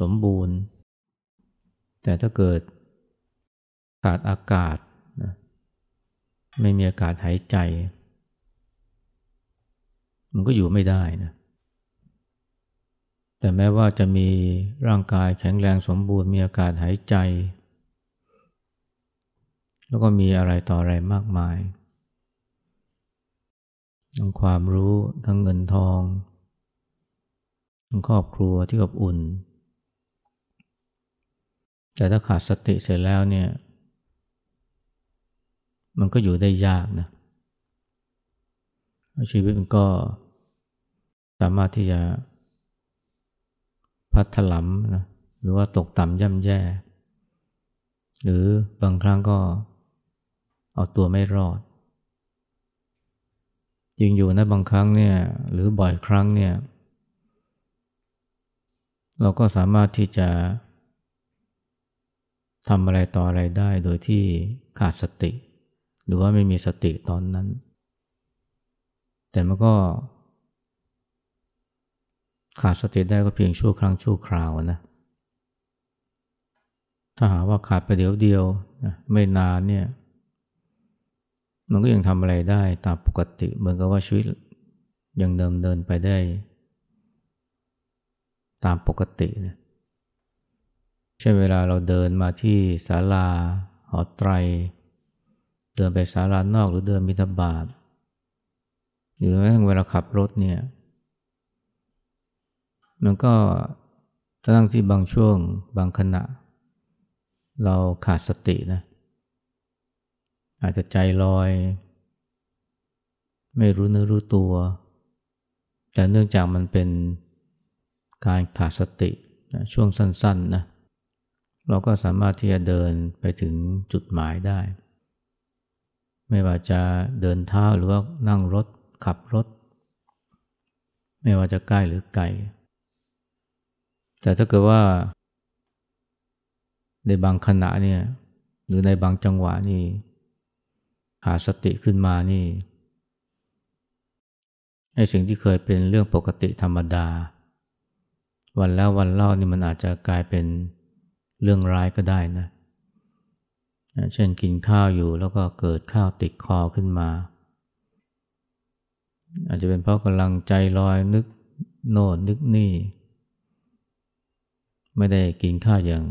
สมบูรณ์ แต่ถ้าเกิดขาดอากาศนะไม่มีอากาศหายใจ มันก็อยู่ไม่ได้นะแต่แม้ว่าจะมีร่างกายแข็งแรงสมบูรณ์ มีอากาศหายใจ แล้วก็มีอะไรต่ออะไรมากมาย ทั้งความรู้ทั้งเงินทอง ทั้งครอบครัวที่อบอุ่น แต่ถ้าขาดสติเสร็จแล้วเนี่ย มันก็อยู่ได้ยากนะชีวิตมันก็สามารถที่จะพัดถลำนะหรือว่าตกต่ำย่ำแย่ หรือบางครั้งก็เอาตัวไม่รอดจริงอยู่นะบางครั้งเนี่ยหรือบ่อยครั้งเนี่ย เราก็สามารถที่จะ ทำอะไรต่ออะไรได้โดยที่ขาดสติ หรือว่าไม่มีสติตอนนั้น แต่มันก็ ขาดสติได้ก็เพียงชั่วครั้งชั่วคราวนะถ้าหาว่าขาดไปเดี๋ยวเดียวไม่นานเนี่ยมันก็ยังทำอะไรได้ตามปกติ เหมือนกับว่าชีวิตยังเดิมเดินไปได้ ตามปกตินะ เช่นเวลาเราเดินมาที่ศาลาหอไตร เดินไปศาลานอกหรือเดินมิถบาทหรือแม้เวลาขับรถเนี่ย มันก็ทั้งที่บางช่วงบางขณะ เราขาดสตินะ อาจจะใจลอย ไม่รู้เนื้อรู้ตัว แต่เนื่องจากมันเป็นการขาดสตินะช่วงสั้นๆนะ เราก็สามารถที่จะเดินไปถึงจุดหมายได้ ไม่ว่าจะเดินเท้าหรือว่านั่งรถขับรถ ไม่ว่าจะใกล้หรือไกล แต่ถ้าเกิดว่า ในบางขณะเนี่ยหรือในบางจังหวะนี่ขาดสติขึ้นมานี่ไอ้สิ่งที่เคยเป็นเรื่องปกติธรรมดา วันแล้ววันเล่านี่มันอาจจะกลายเป็น เรื่องร้ายก็ได้นะ เช่นกินข้าวอยู่แล้วก็เกิดข้าวติดคอขึ้นมา อาจจะเป็นเพราะกำลังใจลอยนึกโน่นนึกนี่ ไม่ได้กินข้าวอย่าง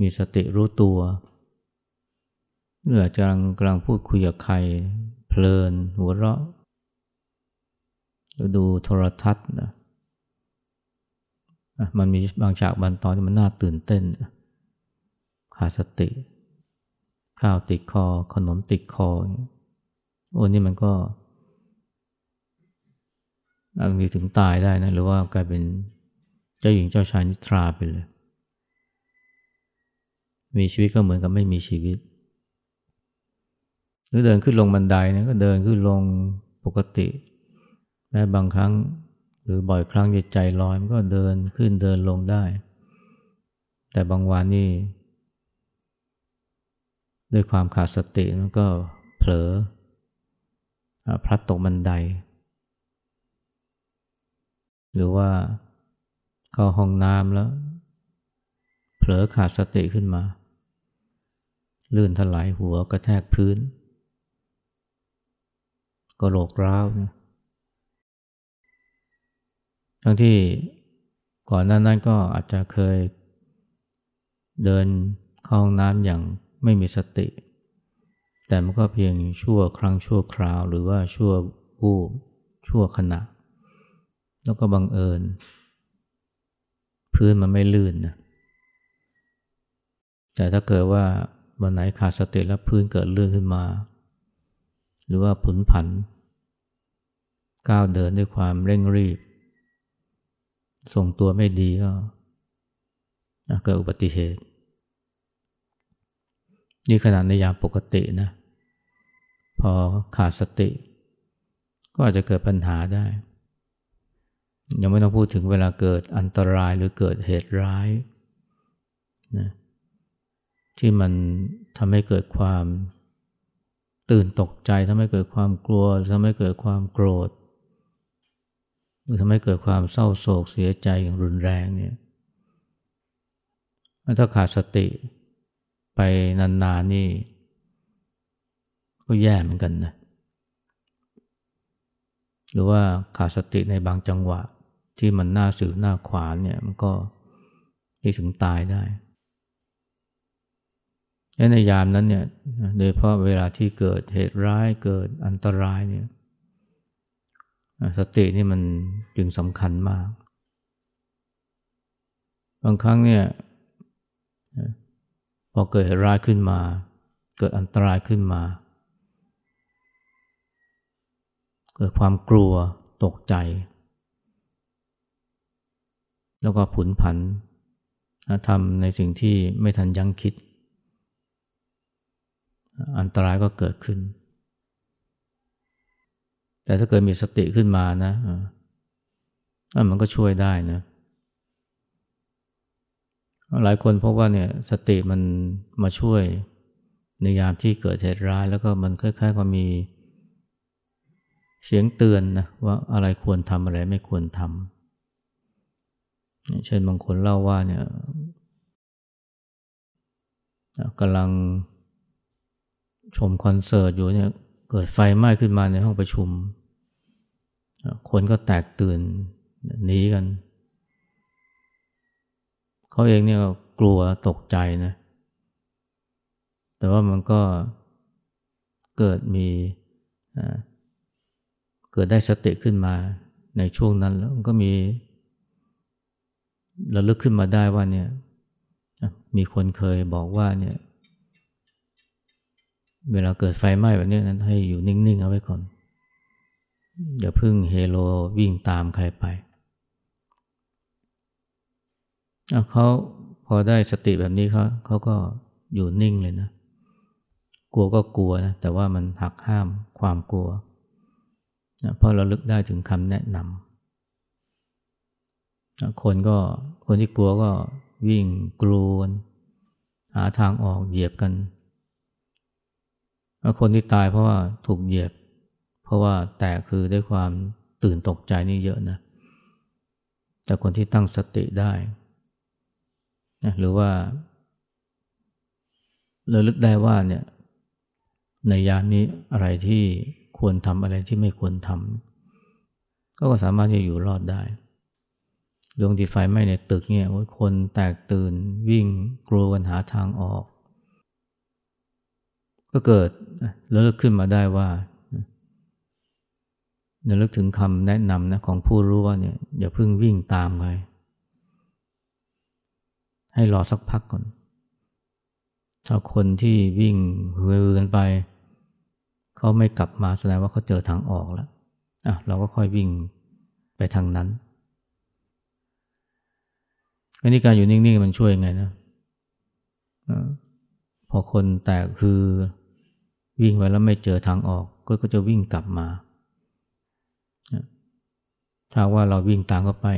มีสติรู้ตัวเมื่อกำลังกำลังพูดคุยกับใคร เพลินหัวเราะหรือดูโทรทัศน์นะ มันมีบางฉากบางตอนที่มันน่าตื่นเต้น ขาดสติ ข้าวติดคอ ขนมติดคอ โอ้นี่มันก็อาจมีถึงตายได้นะ หรือว่ากลายเป็นเจ้าหญิงเจ้าชายนิทราไปเลย มีชีวิตก็เหมือนกับไม่มีชีวิต หรือเดินขึ้นลงบันไดนะก็เดินขึ้นลงปกติแม้บางครั้ง หรือบ่อยครั้งใจลอยมันก็เดินขึ้นเดินลงได้ แต่บางวันนี่ด้วยความขาดสติมันก็เผลอพลัดตกบันได หรือว่าเข้าห้องน้ำแล้ว เผลอขาดสติขึ้นมา ลื่นถลายหัวกระแทกพื้น ก็โหลกร้าวนะ ทั้งที่ก่อนหน้านั้นก็อาจจะเคยเดินเข้าห้องน้ำอย่างไม่มีสติ แต่มันก็เพียงชั่วครั้งชั่วคราว หรือว่าชั่ววูบชั่วขณะ แล้วก็บังเอิญ พื้นมันไม่ลื่นนะแต่ถ้าเกิดว่าวันไหนขาดสติแล้วพื้นเกิดลื่นขึ้นมา หรือว่าผุนผัน ก้าวเดินด้วยความเร่งรีบ ส่งตัวไม่ดีก็เกิดอุบัติเหตุ นี่ขนาดในยามปกตินะ พอขาดสติ ก็อาจจะเกิดปัญหาได้ ยังไม่ต้องพูดถึงเวลาเกิดอันตรายหรือเกิดเหตุร้ายนะที่มันทำให้เกิดความตื่นตกใจทำให้เกิดความกลัวทำให้เกิดความโกรธ หรือทำให้เกิดความเศร้าโศกเสียใจอย่างรุนแรงเนี่ยถ้าขาดสติไปนานๆนนี่ ก็แย่เหมือนกันนะหรือว่าขาดสติในบางจังหวะที่มันหน้าสื่อหน้าขวานเนี่ยมันก็ที่ถึงตายได้และในยามนั้นเนี่ยโดยเพราะเวลาที่เกิดเหตุร้ายเกิดอันตรายเนี่ย สตินี่มันจึงสำคัญมาก บางครั้งเนี่ยพอเกิดเหตุร้ายขึ้นมา เกิดอันตรายขึ้นมา เกิดความกลัวตกใจ แล้วก็ผุนผันทำในสิ่งที่ไม่ทันยั้งคิด อันตรายก็เกิดขึ้น แต่ถ้าเกิดมีสติขึ้นมานะมันก็ช่วยได้นะ หลายคนพบว่าเนี่ยสติมันมาช่วยในยามที่เกิดเหตุร้าย แล้วก็มันคล้ายๆกับมีเสียงเตือนนะว่าอะไรควรทำอะไรไม่ควรทำเช่นบางคนเล่าว่าเนี่ยกำลังชมคอนเสิร์ตอยู่เนี่ย เกิดไฟไหม้ขึ้นมาในห้องประชุม คนก็แตกตื่นหนีกัน เขาเองเนี่ยกลัวตกใจนะ แต่ว่ามันก็เกิดมีเกิดได้สติขึ้นมาในช่วงนั้นแล้วมันก็มีระลึกขึ้นมาได้ว่าเนี่ยมีคนเคยบอกว่าเนี่ย เวลาเกิดไฟไหม้แบบนี้นั้นให้อยู่นิ่ง ๆ เอาไว้ก่อน อย่าพึ่งเฮโลวิ่งตามใครไปเขาพอได้สติแบบนี้เขาเขาก็อยู่นิ่งเลยนะ กลัวก็กลัวนะ แต่ว่ามันหักห้ามความกลัวนะเพราะเราลึกได้ถึงคำแนะนำคนก็คนที่กลัวก็วิ่งกลัวหาทางออกเหยียบกัน คนที่ตายเพราะว่าถูกเหยียบ เพราะว่าแตกคือด้วยความตื่นตกใจนี่เยอะนะ แต่คนที่ตั้งสติได้นะหรือว่าเราลึกได้ว่าเนี่ยในยามนี้อะไรที่ควรทำอะไรที่ไม่ควรทำก็สามารถที่จะอยู่รอดได้ดวงที่ไฟไหม้ในตึกเนี่ยคนแตกตื่นวิ่งกลัวกันหาทางออก ก็เกิดแล้วลึกขึ้นมาได้ว่าเนี่ยลึกถึงคำแนะนำนะของผู้รู้ว่าเนี่ยอย่าเพิ่งวิ่งตามใครให้รอสักพักก่อน ถ้าคนที่วิ่งเฮือกันไป เขาไม่กลับมาแสดงว่าเขาเจอทางออกแล้วอะเราก็ค่อยวิ่งไปทางนั้นอันนี้การอยู่นิ่งๆมันช่วยไงนะ พอคนแตกคือ วิ่งไปแล้วไม่เจอทางออกก็ก็จะวิ่งกลับมาถ้าว่าเราวิ่งตามเข้าไป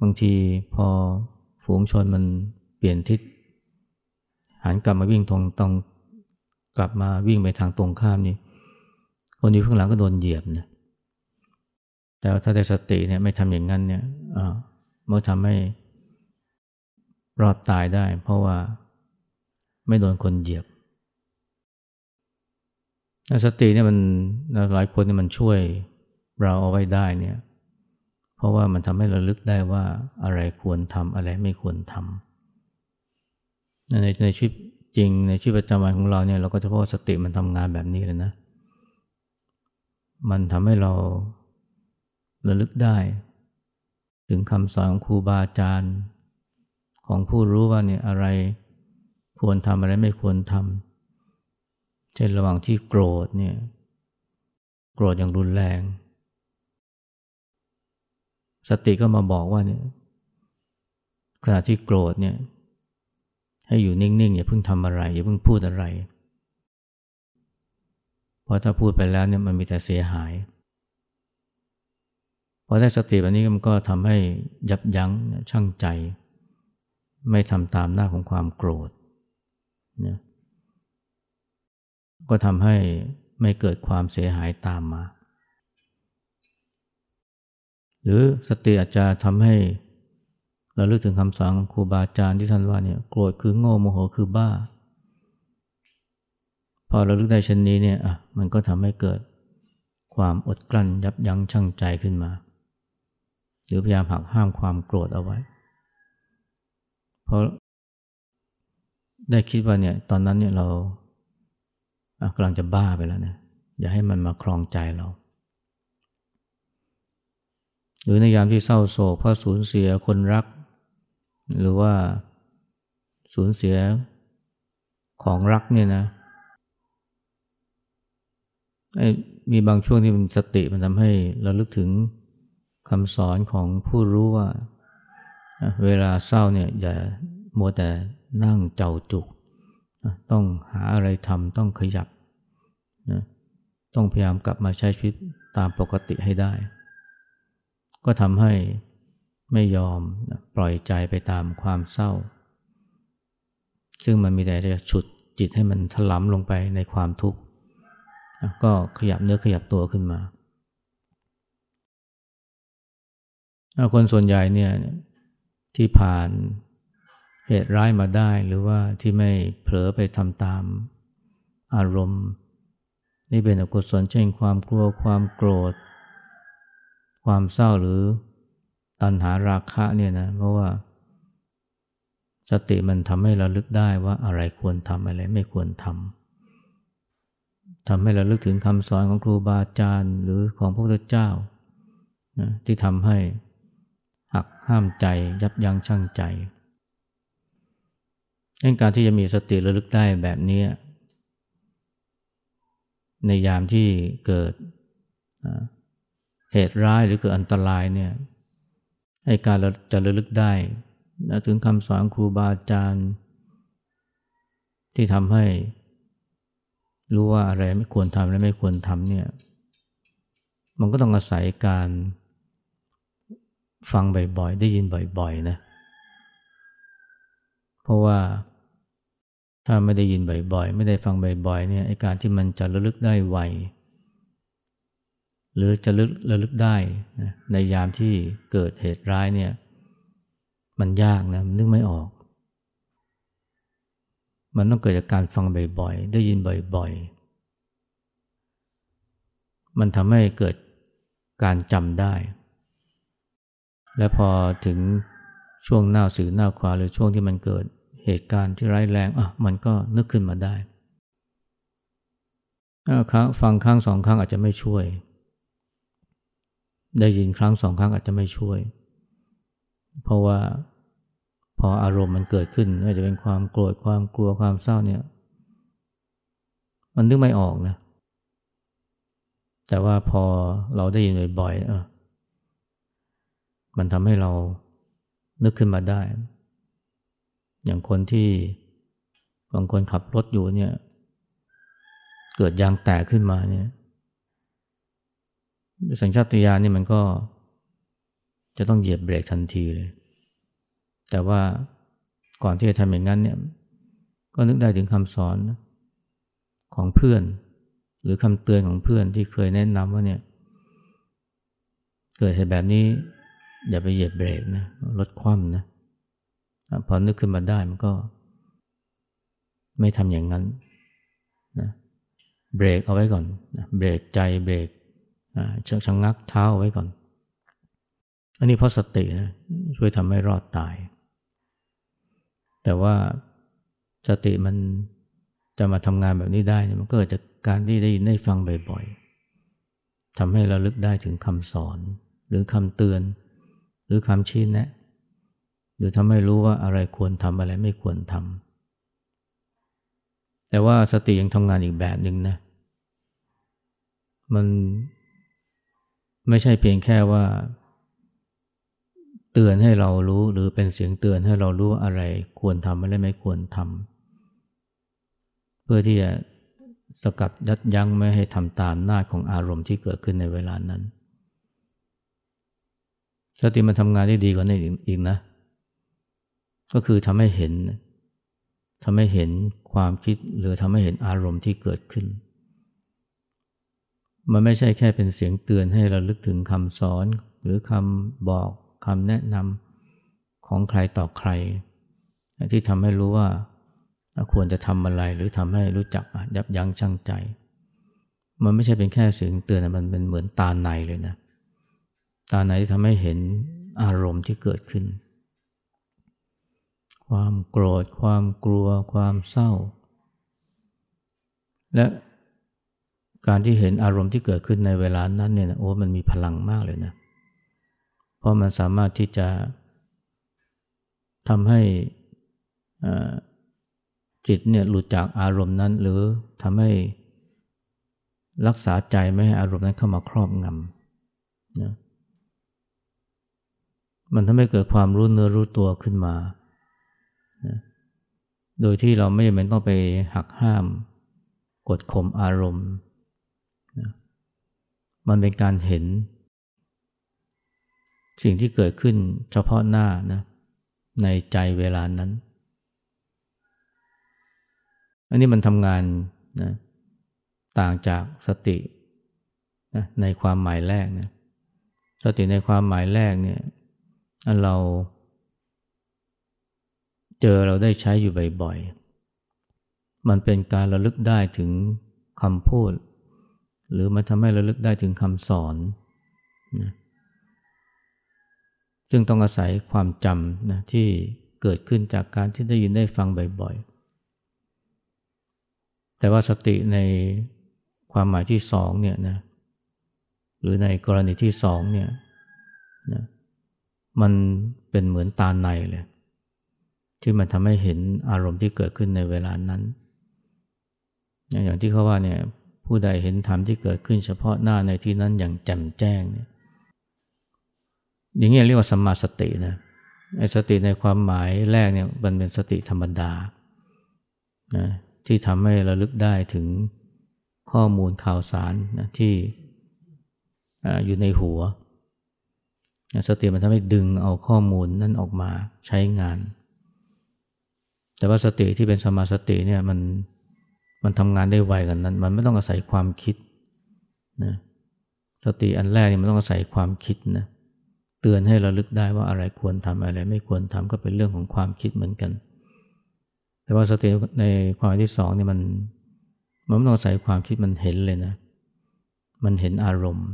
บางทีพอฝูงชนมันเปลี่ยนทิศหันกลับมาวิ่งตรงตรงกลับมาวิ่งไปทางตรงข้ามนี่คนอยู่ข้างหลังก็โดนเหยียบนี่ยแต่ถ้าได้สติเนี่ยไม่ทำอย่างนั้นเนี่ยเมื่อทำให้รอดตายได้ เพราะว่าไม่โดนคนเหยียบ สติเนี่ยมันหลายคนเนี่ยมันช่วยเราเอาไว้ได้เนี่ย เพราะว่ามันทำให้เราลึกได้ว่าอะไรควรทำอะไรไม่ควรทำในในชีวิตจริงในชีวิตประจำวันของเราเนี่ยเราก็จะพบสติมันทำงานแบบนี้เลยนะ มันทำให้เราระลึกได้ ถึงคำสอนของครูบาอาจารย์ ของผู้รู้ว่าเนี่ยอะไรควรทำอะไรไม่ควรทำ ช่นระหว่างที่โกรธเนี่ยโกรธอย่างรุนแรง สติก็มาบอกว่าเนี่ยขณะที่โกรธเนี่ยให้อยู่นิ่งๆอย่าเพิ่งทำอะไร อย่าเพิ่งพูดอะไร เพราะถ้าพูดไปแล้วเนี่ยมันมีแต่เสียหายพอได้สติแบบนี้มันก็ทำให้ยับยั้งชั่งใจ ไม่ทำตามหน้าของความโกรธเนี่ย ก็ทำให้ไม่เกิดความเสียหายตามมา หรือสติอาจจะทำให้เราลึกถึงคำสอนของครูบาอาจารย์ที่ท่านว่าเนี่ยโกรธคือโง่โมโหคือบ้า พอเราลึกได้เช่นนี้เนี่ยอะมันก็ทำให้เกิดความอดกลั้นยับยั้งชั่งใจขึ้นมา หรือพยายามหักห้ามความโกรธเอาไว้ เพราะได้คิดว่าเนี่ยตอนนั้นเนี่ยเรา กำลังจะบ้าไปแล้วเนี่ยอย่าให้มันมาคลองใจเรา หรือในยามที่เศร้าโศกเพราะสูญเสียคนรัก หรือว่าสูญเสียของรักเนี่ยนะมีบางช่วงที่มันสติมันทำให้เราลึกถึงคำสอนของผู้รู้ว่า เวลาเศร้าเนี่ยอย่ามัวแต่นั่งเจ้าจุก ต้องหาอะไรทำต้องขยับนะต้องพยายามกลับมาใช้ชีวิตตามปกติให้ได้ ก็ทำให้ไม่ยอมปล่อยใจไปตามความเศร้า ซึ่งมันมีแต่จะฉุดจิตให้มันถลำลงไปในความทุกข์ก็ขยับเนื้อขยับตัวขึ้นมา คนส่วนใหญ่เนี่ยที่ผ่าน เหตุร้ายมาได้หรือว่าที่ไม่เผลอไปทำตามอารมณ์ นี่เป็นอกุศลเช่นความกลัวความโกรธ ความเศร้าหรือตัณหาราคะเนี่ยนะเพราะว่า สติมันทำให้เราลึกได้ว่าอะไรควรทำอะไรไม่ควรทำทำให้เราลึกถึงคำสอนของครูบาอาจารย์หรือของพระพุทธเจ้านะที่ทำให้หักห้ามใจยับยั้งชั่งใจ การที่จะมีสติระลึกได้แบบนี้ ในยามที่เกิดเหตุร้ายหรือเกิดอันตรายเนี่ยให้การจะระลึกได้ถึงคำสอนครูบาอาจารย์ ที่ทำให้รู้ว่าอะไรไม่ควรทำและไม่ควรทำเนี่ย มันก็ต้องอาศัยการฟังบ่อยๆ ได้ยินบ่อยๆนะ เพราะว่า ถ้าไม่ได้ยินบ่อยๆ ไม่ได้ฟังบ่อยๆ เนี่ยไอการที่มันจะระลึกได้ไว หรือจะลึกระลึกได้นะในยามที่เกิดเหตุร้ายเนี่ย มันยากนะมันนึกไม่ออก มันต้องเกิดจากการฟังบ่อยๆ ได้ยินบ่อยๆ มันทำให้เกิดการจำได้ และพอถึงช่วงหน้าสื่อหน้าควาหรือช่วงที่มันเกิด เหตุการณ์ที่ร้ายแรงอะมันก็นึกขึ้นมาได้ฟังครั้งสองครั้งอาจจะไม่ช่วย ได้ยินครั้งสองครั้งอาจจะไม่ช่วย เพราะว่าพออารมณ์มันเกิดขึ้นอาจจะเป็นความโกรธความกลัวความเศร้าเนี่ย มันนึกไม่ออกนะ แต่ว่าพอเราได้ยินบ่อยๆมันทำให้เรานึกขึ้นมาได้ อย่างคนที่บางคนขับรถอยู่เนี่ย เกิดยางแตกขึ้นมาเนี่ยสัญชาตญาณนี่มันก็จะต้องเหยียบเบรกทันทีเลย แต่ว่าก่อนที่จะทำอย่างนั้นเนี่ย ก็นึกได้ถึงคำสอนของเพื่อน หรือคำเตือนของเพื่อนที่เคยแนะนำว่าเนี่ย เกิดเหตุแบบนี้อย่าไปเหยียบเบรกนะรถคว่ำนะ พอนึกขึ้นมาได้มันก็ ไม่ทำอย่างนั้นนะเบรกเอาไว้ก่อนนะเบรกใจเบรกชะชะงักเท้าเอาไว้ก่อน อันนี้เพราะสตินะช่วยทำให้รอดตาย แต่ว่าสติมันจะมาทำงานแบบนี้ได้มันก็เกิดจากการที่ได้ยินได้ฟังบ่อยๆทำให้เราลึกได้ถึงคำสอน หรือคำเตือน หรือคำชี้แนะ หรือทำให้รู้ว่าอะไรควรทำอะไรไม่ควรทำแต่ว่าสติยังทำงานอีกแบบหนึ่งนะ มันไม่ใช่เพียงแค่ว่า เตือนให้เรารู้หรือเป็นเสียงเตือนให้เรารู้อะไรควรทำอะไรไม่ควรทำเพื่อที่จะสกัดยัดยั้งไม่ให้ทำตามหน้าของอารมณ์ที่เกิดขึ้นในเวลานั้นสติมันทำงานได้ดีกว่านี้นอีกนะ ก็คือทำให้เห็นทำให้เห็นความคิดหรือทำให้เห็นอารมณ์ที่เกิดขึ้น มันไม่ใช่แค่เป็นเสียงเตือนให้เราลึกถึงคำสอน หรือคำบอกคำแนะนำของใครต่อใคร ที่ทำให้รู้ว่าควรจะทำอะไรหรือทำให้รู้จักยับยั้งชั่งใจ มันไม่ใช่เป็นแค่เสียงเตือนมันเป็นเหมือนตาในเลยนะ ตาในที่ทำให้เห็นอารมณ์ที่เกิดขึ้น ความโกรธ ความกลัว ความเศร้า และการที่เห็นอารมณ์ที่เกิดขึ้นในเวลานั้นเนี่ยโอ้มันมีพลังมากเลยนะ เพราะมันสามารถที่จะทำให้จิตเนี่ยหลุดจากอารมณ์นั้น หรือทำให้รักษาใจไม่ให้อารมณ์นั้นเข้ามาครอบงำนะมันทำให้เกิดความรู้เนื้อรู้ตัวขึ้นมา โดยที่เราไม่จำเป็นต้องไปหักห้าม กดข่มอารมณ์นะมันเป็นการเห็น สิ่งที่เกิดขึ้นเฉพาะหน้านะในใจเวลานั้น อันนี้มันทำงานนะต่างจากสตินะในความหมายแรกนะสติในความหมายแรกเนี่ยเรา เจอเราได้ใช้อยู่บ่อยๆ มันเป็นการระลึกได้ถึงคำพูด หรือมันทำให้ระลึกได้ถึงคำสอนนะซึ่งต้องอาศัยความจำนะที่เกิดขึ้นจากการที่ได้ยินได้ฟังบ่อยๆ แต่ว่าสติในความหมายที่สองเนี่ยนะหรือในกรณีที่สองเนี่ยนะมันเป็นเหมือนตาในเลย ที่มันทำให้เห็นอารมณ์ที่เกิดขึ้นในเวลานั้น อย่างที่เขาว่าเนี่ยผู้ใดเห็นธรรมที่เกิดขึ้นเฉพาะหน้าในที่นั้นอย่างแจ่มแจ้งเนี่ยอย่างนี้เรียกว่าสัมมาสตินะไอ้สติในความหมายแรกเนี่ยมันเป็นสติธรรมดานะที่ทำให้ระลึกได้ถึงข้อมูลข่าวสารนะที่อยู่ในหัว สติมันทำให้ดึงเอาข้อมูลนั่นออกมาใช้งาน แต่ว่าสติที่เป็นสมาสติเนี่ยมันมันทำงานได้ไวกันนั้น มันไม่ต้องอาศัยความคิดนะสติอันแรกนี่มันต้องอาศัยความคิดนะเตือนให้เราลึกได้ว่าอะไรควรทำอะไรไม่ควรทำก็เป็นเรื่องของความคิดเหมือนกัน แต่ว่าสติในความที่สองนี่มันมันไม่ต้องใส่ความคิดมันเห็นเลยนะ มันเห็นอารมณ์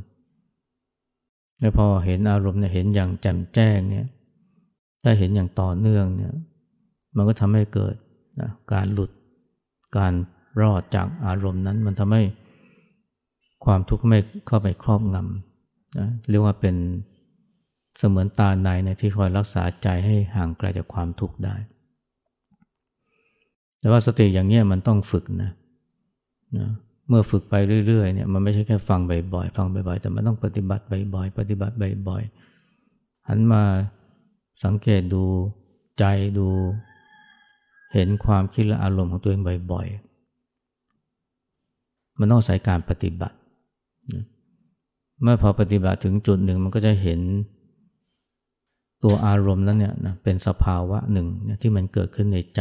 แล้วพอเห็นอารมณ์เนี่ยเห็นอย่างแจ่มแจ้งเนี่ยถ้าเห็นอย่างต่อเนื่องเนี่ย มันก็ทำให้เกิดนะการหลุดการรอดจากอารมณ์นั้น มันทำให้ความทุกข์ไม่เข้าไปครอบงำนะเรียกว่าเป็นเสมือนตาในในที่คอยรักษาใจให้ห่างไกลจากความทุกข์ได้ แต่ว่าสติอย่างนี้มันต้องฝึกนะนะเมื่อฝึกไปเรื่อยๆเนี่ยมันไม่ใช่แค่ฟังบ่อยๆฟังบ่อยๆแต่มันต้องปฏิบัติบ่อยๆปฏิบัติบ่อยๆหันมาสังเกตดูใจดู เห็นความคิดและอารมณ์ของตัวเองบ่อยๆ มันต้องใส่การปฏิบัติ เมื่อพอปฏิบัติถึงจุดหนึ่งมันก็จะเห็นตัวอารมณ์นั้นเนี่ยนะเป็นสภาวะหนึ่งที่มันเกิดขึ้นในใจ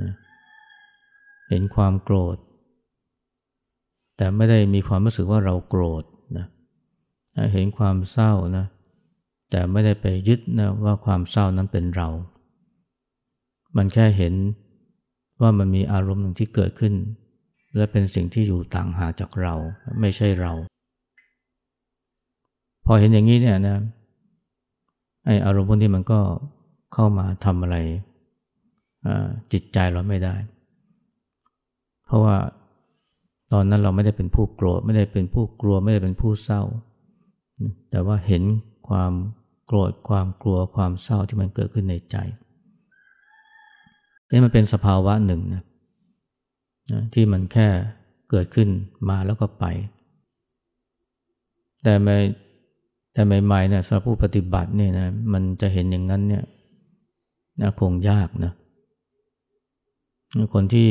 นะเห็นความโกรธ แต่ไม่ได้มีความรู้สึกว่าเราโกรธนะเห็นความเศร้านะแต่ไม่ได้ไปยึดนะว่าความเศร้านั้นเป็นเรา มันแค่เห็นว่ามันมีอารมณ์หนึ่งที่เกิดขึ้น และเป็นสิ่งที่อยู่ต่างหากจากเราไม่ใช่เรา พอเห็นอย่างนี้เนี่ยนะไออารมณ์พวกนี้มันก็เข้ามาทำอะไรจิตใจเราไม่ได้ เพราะว่าตอนนั้นเราไม่ได้เป็นผู้โกรธไม่ได้เป็นผู้กลัวไม่ได้เป็นผู้เศร้า แต่ว่าเห็นความโกรธความกลัวความเศร้าที่มันเกิดขึ้นในใจ นี่มันเป็นสภาวะหนึ่งนะที่มันแค่เกิดขึ้นมาแล้วก็ไป แต่ไม่แต่ใหม่ๆเนี่ยสำหรับผู้ปฏิบัติเนี่ยนะมันจะเห็นอย่างนั้นเนี่ยนะคงยากนะคนที่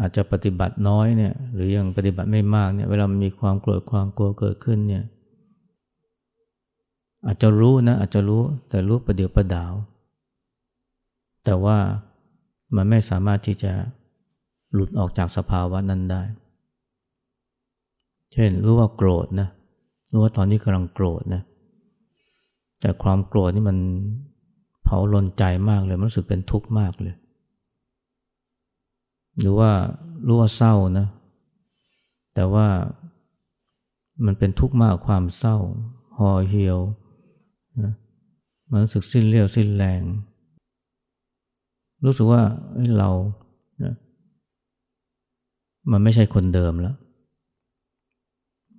อาจจะปฏิบัติน้อยเนี่ยหรือยังปฏิบัติไม่มากเนี่ยเวลามันมีความโกรธความกลัวเกิดขึ้นเนี่ยอาจจะรู้นะอาจจะรู้แต่รู้ประเดี๋ยวประดาว แต่ว่า มันไม่สามารถที่จะหลุดออกจากสภาวะนั้นได้ เช่นรู้ว่าโกรธนะรู้ว่าตอนนี้กำลังโกรธนะแต่ความโกรธนี่มันเผาลนใจมากเลยมันรู้สึกเป็นทุกข์มากเลย หรือว่ารู้ว่าเศร้านะ แต่ว่ามันเป็นทุกข์มากความเศร้าห่อเหี่ยวนะมันรู้สึกสิ้นเรี่ยวสิ้นแรง รู้สึกว่าเรานะมันไม่ใช่คนเดิมแล้ว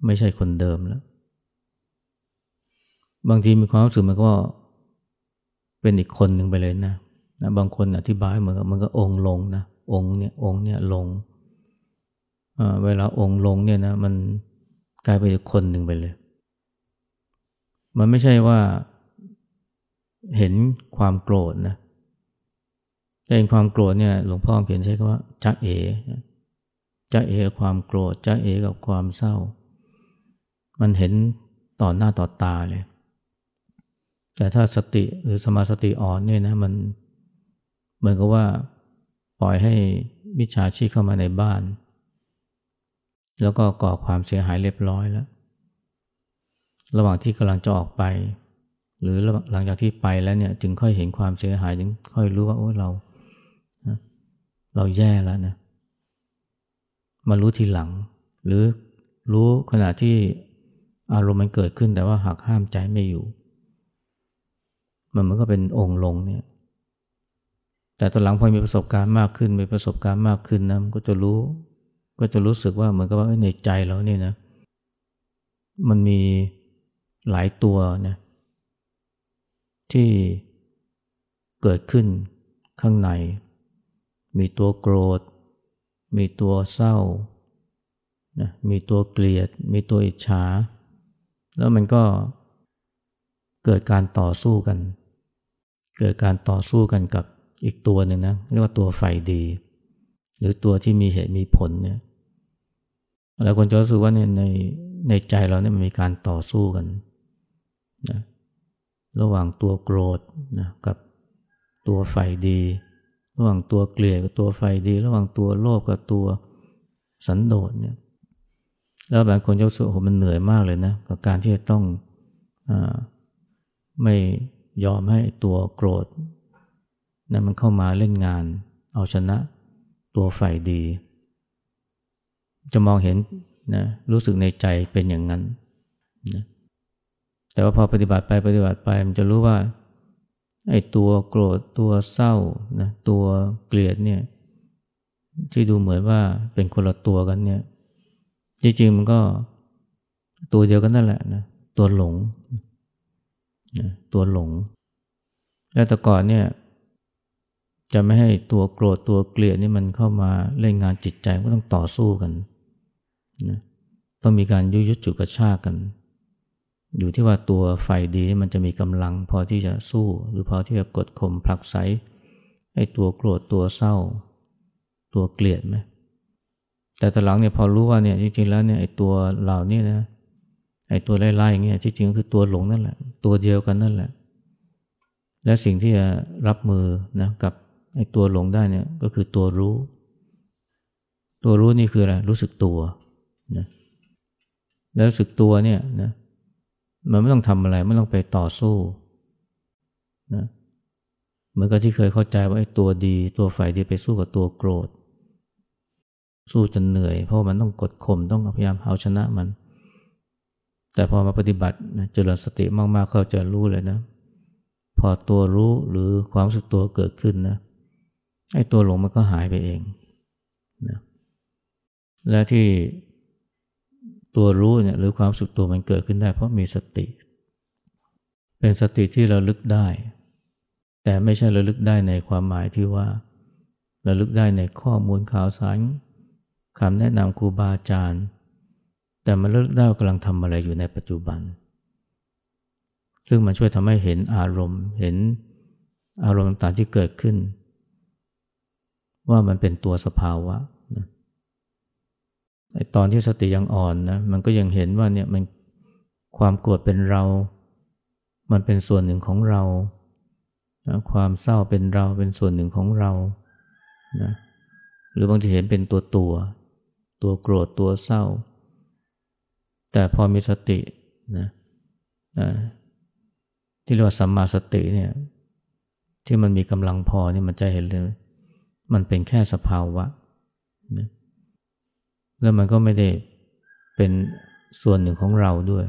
ไม่ใช่คนเดิมแล้ว บางทีมีความรู้สึกมันก็เป็นอีกคนหนึ่งไปเลยนะนะบางคนอธิบายเหมือนกับมันก็องลงนะองเนี่ยองเนี่ยลงเวลาองลงเนี่ยนะมันกลายเป็นอีกคนหนึ่งไปเลย มันไม่ใช่ว่าเห็นความโกรธนะ แต่เห็นความโกรธเนี่ยหลวงพ่อเขียนใช้คำว่าจักเอจักเอกับความโกรธจักเอกับความเศร้า มันเห็นต่อหน้าต่อตาเลย แต่ถ้าสติหรือสมาสติอ่อนเนี่ยนะมันเหมือนกับว่าปล่อยให้มิจฉาชีพเข้ามาในบ้าน แล้วก็ก่อความเสียหายเรียบร้อยแล้ว ระหว่างที่กำลังจะออกไป หรือหลังจากที่ไปแล้วเนี่ย จึงค่อยเห็นความเสียหาย จึงค่อยรู้ว่าโอ้เรา เราแย่แล้วนะมารู้ทีหลัง หรือรู้ขณะที่อารมณ์มันเกิดขึ้นแต่ว่าหักห้ามใจไม่อยู่ มันมันก็เป็นองค์ลงเนี่ย แต่ตอนหลังพอมีประสบการณ์มากขึ้น มีประสบการณ์มากขึ้นนะมันก็จะรู้ ก็จะรู้สึกว่าเหมือนกับว่าในใจเราเนี่ยนะ มันมีหลายตัวนะที่เกิดขึ้นข้างใน มีตัวโกรธ มีตัวเศร้านะมีตัวเกลียด มีตัวอิจฉา แล้วมันก็เกิดการต่อสู้กัน เกิดการต่อสู้กันกับอีกตัวหนึ่งนะเรียกว่าตัวไฟดี หรือตัวที่มีเหตุมีผลเนี่ยหลายคนจะรู้สึกว่าเนี่ยในในใจเราเนี่ยมันมีการต่อสู้กันนะระหว่างตัวโกรธนะกับตัวไฟดี ระหว่างตัวเกลียดกับตัวไฟดี ระหว่างตัวโลภกับตัวสันโดษเนี่ยแล้วบางคนจะรู้สึกโอ้มันเหนื่อยมากเลยนะกับการที่จะต้องอไม่ยอมให้ตัวโกรธนะมันเข้ามาเล่นงาน เอาชนะตัวไฟดี จะมองเห็นนะรู้สึกในใจเป็นอย่างนั้นนะแต่ว่าพอปฏิบัติไปปฏิบัติไปมันจะรู้ว่า ไอ้ตัวโกรธตัวเศร้านะตัวเกลียดเนี่ยที่ดูเหมือนว่าเป็นคนละตัวกันเนี่ยจริงๆมันก็ตัวเดียวกันนั่นแหละนะตัวหลงนะตัวหลง แล้วแต่ก่อนเนี่ยจะไม่ให้ตัวโกรธตัวเกลียดนี่มันเข้ามาเล่นงานจิตใจก็ต้องต่อสู้กันนะต้องมีการยุยยุดจุกระชากกัน อยู่ที่ว่าตัวไฟดีมันจะมีกำลังพอที่จะสู้หรือพอที่จะกดข่มผลักไสไอ้ตัวโกรธตัวเศร้า ตัวเกลียดไหมแต่ตหลังเนี่ยพอรู้ว่าเนี่ยจริงๆแล้วเนี่ยไอ้ตัวเหล่านี้นะไอ้ตัวไล่ๆอย่างเงี้ยที่จริงก็คือตัวหลงนั่นแหละ ตัวเดียวกันนั่นแหละ และสิ่งที่จะรับมือนะกับไอ้ตัวหลงได้เนี่ยก็คือตัวรู้ ตัวรู้นี่คืออะไรรู้สึกตัวนะแล้วรู้สึกตัวเนี่ยนะ มันไม่ต้องทำอะไรไม่ต้องไปต่อสู้นะเหมือนกับที่เคยเข้าใจว่าไอ้ตัวดี ตัวฝ่ายดีไปสู้กับตัวโกรธ สู้จนเหนื่อย เพราะมันต้องกดข่มต้องพยายามเอาชนะมัน แต่พอมาปฏิบัติเจริญสติมากๆ เขาจะรู้เลยนะ พอตัวรู้หรือความรู้สึกตัวเกิดขึ้นนะไอ้ตัวหลงมันก็หายไปเองนะและที่ ตัวรู้เนี่ยหรือความสุขตัวมันเกิดขึ้นได้เพราะมีสติ เป็นสติที่เราลึกได้ แต่ไม่ใช่ระลึกได้ในความหมายที่ว่าระลึกได้ในข้อมูลข่าวสารคำแนะนำครูบาอาจารย์ แต่มันระลึกได้ว่ากำลังทำอะไรอยู่ในปัจจุบัน ซึ่งมันช่วยทำให้เห็นอารมณ์ เห็นอารมณ์ต่างๆที่เกิดขึ้น ว่ามันเป็นตัวสภาวะ ตอนที่สติยังอ่อนนะมันก็ยังเห็นว่าเนี่ยมันความโกรธเป็นเรา มันเป็นส่วนหนึ่งของเรานะความเศร้าเป็นเราเป็นส่วนหนึ่งของเรานะหรือบางทีเห็นเป็นตัวตัว ตัวโกรธตัวเศร้า แต่พอมีสตินะนะที่เรียกว่าสัมมาสติเนี่ยที่มันมีกำลังพอเนี่ยมันจะเห็นเลย มันเป็นแค่สภาวะนะ แล้วมันก็ไม่ได้เป็นส่วนหนึ่งของเราด้วย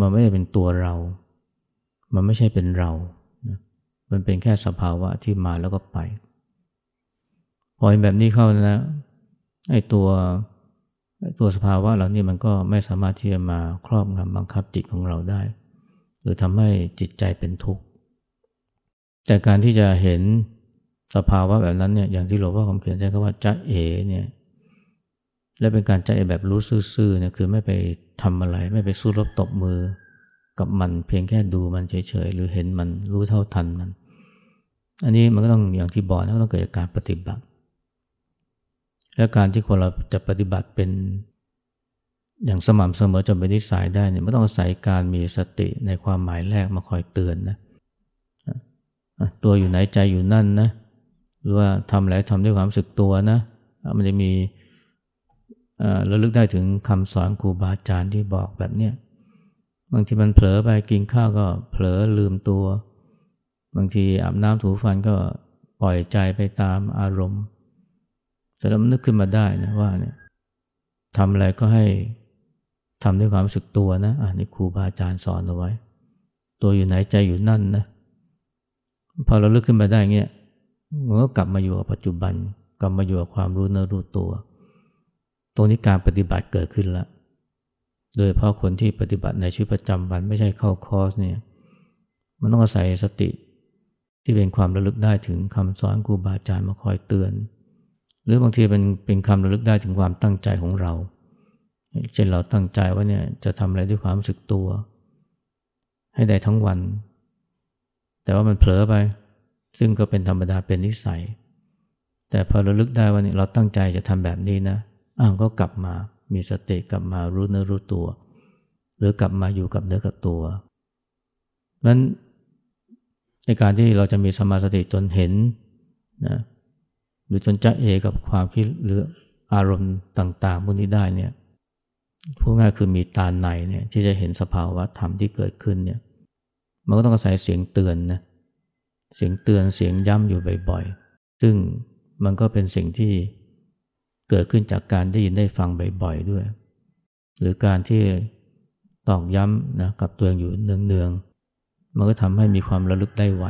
มันไม่ได้เป็นตัวเรา มันไม่ใช่เป็นเรา มันเป็นแค่สภาวะที่มาแล้วก็ไป พอเห็นแบบนี้เข้านะไอ้ตัวตัวสภาวะเหล่านี้มันก็ไม่สามารถที่จะมาครอบงำบังคับจิตของเราได้ หรือทำให้จิตใจเป็นทุกข์แต่การที่จะเห็นสภาวะแบบนั้นเนี่ยอย่างที่หลวงพ่อคำเขียนใช้คำว่าจะเอเนี่ย และเป็นการใจแบบรู้ซื่อๆเนี่ยคือไม่ไปทำอะไร ไม่ไปสู้รบตบมือ กับมันเพียงแค่ดูมันเฉยๆหรือเห็นมันรู้เท่าทันมัน อันนี้มันก็ต้องอย่างที่บอกนะต้องเกิดจากการปฏิบัติ และการที่คนเราจะปฏิบัติเป็นอย่างสม่ำเสมอจนเป็นนิสัยได้เนี่ยไม่ต้องอาศัยการมีสติในความหมายแรกมาคอยเตือนนะตัวอยู่ไหนใจอยู่นั่นนะหรือว่าทำอะไรทำด้วยความสึกตัวนะ มันจะมี ระลึกได้ถึงคำสอนครูบาอาจารย์ที่บอกแบบเนี้ยบางทีมันเผลอไปกินข้าวก็เผลอลืมตัว บางทีอาบน้ำถูฟันก็ปล่อยใจไปตามอารมณ์แต่เรานึกขึ้นมาได้นะว่าเนี่ยทำอะไรก็ให้ทำด้วยความรู้สึกตัวนะอ่านี่ครูบาอาจารย์สอนเอาไว้ ตัวอยู่ไหนใจอยู่นั่นนะพอเราลึกขึ้นมาได้เงี้ยมันก็กลับมาอยู่กับปัจจุบัน กลับมาอยู่กับความรู้เนื้อรู้ตัว ตรงนี้การปฏิบัติเกิดขึ้นแล้วโดยเพราะคนที่ปฏิบัติในชีวิตประจำวันไม่ใช่เข้าคอร์สเนี่ยมันต้องอาศัยสติที่เป็นความระลึกได้ถึงคำสอนครูบาอาจารย์มาคอยเตือน หรือบางทีเป็นเป็นคำระลึกได้ถึงความตั้งใจของเรา เช่นเราตั้งใจว่าเนี่ยจะทำอะไรด้วยความรู้สึกตัว ให้ได้ทั้งวัน แต่ว่ามันเผลอไป ซึ่งก็เป็นธรรมดาเป็นนิสัย แต่พอราลึกได้ว่าเนี่ยเราตั้งใจจะทำแบบนี้นะ อ้าวก็กลับมามีสติกลับมารู้เนื้อรู้ตัว หรือกลับมาอยู่กับเนื้อกับตัวนั้นในการที่เราจะมีสมาสติจนเห็นนะหรือจนจะเอกับความคิดหรืออารมณ์ต่างๆพวกนี้ได้เนี่ยพูดง่ายคือมีตาในเนี่ยที่จะเห็นสภาวะธรรมที่เกิดขึ้นเนี่ยมันก็ต้องอาศัยเสียงเตือนนะเสียงเตือนเสียงย้ำอยู่บ่อยๆ ซึ่งมันก็เป็นสิ่งที่ เกิดขึ้นจากการได้ยินได้ฟังบ่อยๆด้วย หรือการที่ตอกย้ำนะกับตัวเองอยู่เนืองๆ มันก็ทำให้มีความระลึกได้ไว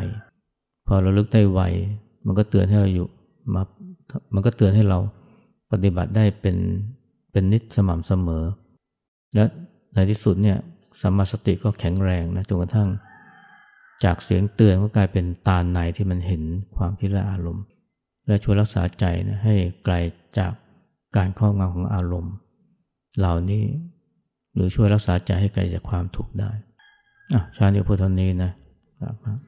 พอระลึกได้ไว มันก็เตือนให้เราอยู่มามันก็เตือนให้เราปฏิบัติได้เป็นเป็นนิดสม่ำเสมอ และในที่สุดเนี่ยสัมมาสติก็แข็งแรงนะจนกระทั่ง จากเสียงเตือนก็กลายเป็นตาในที่มันเห็นความคิดและอารมณ์ และช่วยรักษาใจนะให้ไกลจาก การครอบงำของอารมณ์ เหล่านี้หรือช่วยรักษาใจให้ไกลจากความทุกข์ได้อะชาญโยวพูดเท่านี้นะครับ